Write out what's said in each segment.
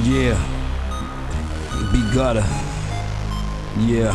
Yeah. B Gutta. Yeah.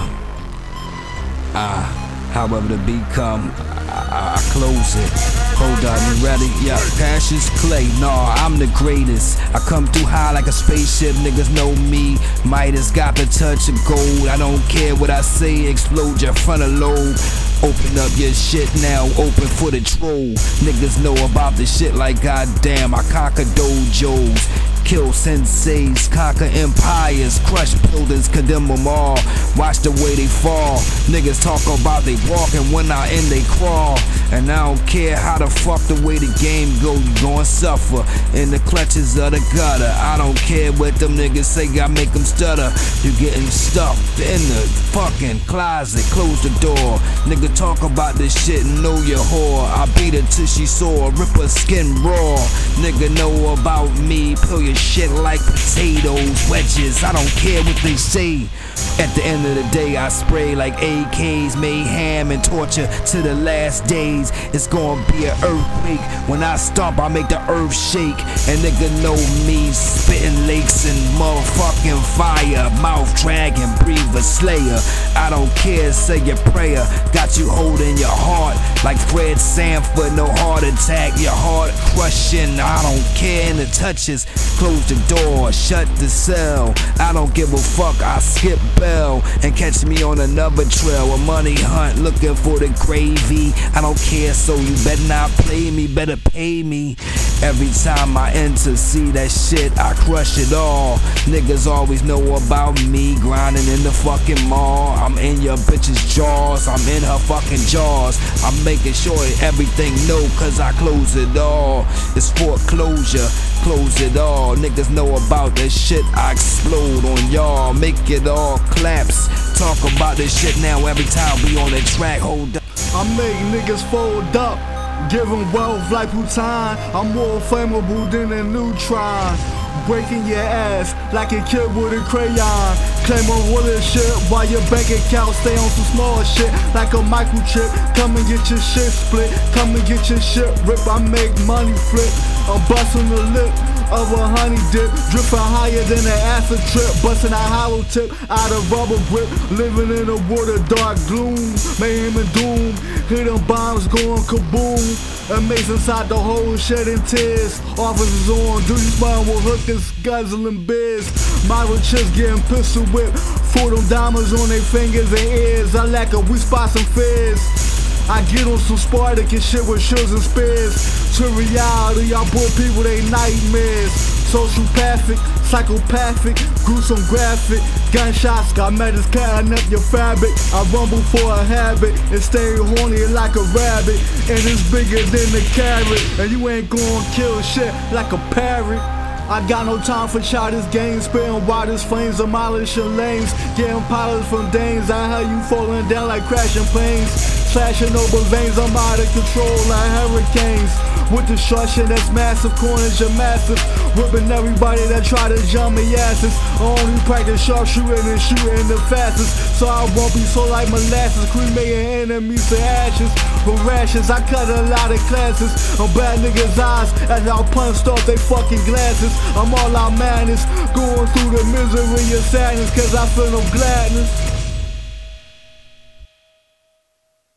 Ah, however the beat come, I, I, close it. Hold on, you ready? Yeah, Cassius Clay. Nah, I'm the greatest. I come through high like a spaceship. Niggas know me. Midas got the touch of gold. I don't care what I say. Explode your frontal lobe. Open up your shit now, open for the troll. Niggas know about the shit like goddamn. I conquer dojos. Kill senseis, conquer empires, crush buildings, condemn them all. Watch the way they fall. Niggas talk about they walk and when I end they crawl. And I don't care how the fuck the way the game go, you gon' suffer in the clutches of the gutter. I don't care what them niggas say, I make them stutter. You getting stuffed in the fucking closet, close the door. Nigga talk about this shit, and know your whore. I beat her till she sore, rip her skin raw. Nigga know about me, peel your shit like potatoes, wedges. I don't care what they say. At the end of the day, I spray like AKs, mayhem and torture to the last days. It's gonna be an earthquake. When I stomp, I make the earth shake. And nigga know me, spitting lakes and motherfucking fire. Mouth dragon, breathe a slayer. I don't care, say your prayer. Got you holding your heart like Fred Sanford, no heart attack. Your heart crushing. I don't care in the touches. Close the door, shut the cell. I don't give a fuck, I skip bell and catch me on another trail. A money hunt looking for the gravy. I don't care, so you better not play me, better pay me. Every time I enter, see that shit, I crush it all. Niggas always know about me, grinding in the fucking mall. I'm in your bitch's jaws, I'm in her fucking jaws. I'm making sure everything know, cause I close it all. It's foreclosure, close it all. Niggas know about this shit, I explode on y'all. Make it all claps. Talk about this shit now every time we on the track, hold up. I make niggas fold up. Giving wealth like Bhutan. I'm more flammable than a neutron. Breaking your ass like a kid with a crayon. Claim all this shit while your bank account stay on some small shit like a microchip. Come and get your shit split. Come and get your shit ripped. I make money flip. I'm busting the lip of a honey dip, dripping higher than an acid trip, busting a hollow tip out of rubber grip, living in a world of dark gloom, mayhem and doom, hitting bombs going kaboom. Amazing inside the whole shedding tears. Officers on duty, smile with hookers, guzzling beers. Model chicks getting pistol whipped. For them diamonds on their fingers and ears. I lack a weak spot some fears. I get on some Spartacus shit with shoes and spears. To reality, I put people they nightmares. Sociopathic, psychopathic, gruesome graphic. Gunshots got metals cutting up your fabric. I rumble for a habit and stay horny like a rabbit. And it's bigger than a carrot. And you ain't gonna kill shit like a parrot. I got no time for childish games, spitting wildest flames, demolishing lanes, getting pilots from Danes. I hear you falling down like crashing planes, open veins. I'm out of control like hurricanes. With destruction that's massive, corners are massive, whipping everybody that try to jump me asses. I only practice sharpshooting and shooting the fastest, so I won't be so like molasses, cremating enemies to ashes. For rashes, I cut a lot of classes. I'm bad niggas' eyes as I punched off they fucking glasses. I'm all out madness, going through the misery and sadness, cause I feel no gladness.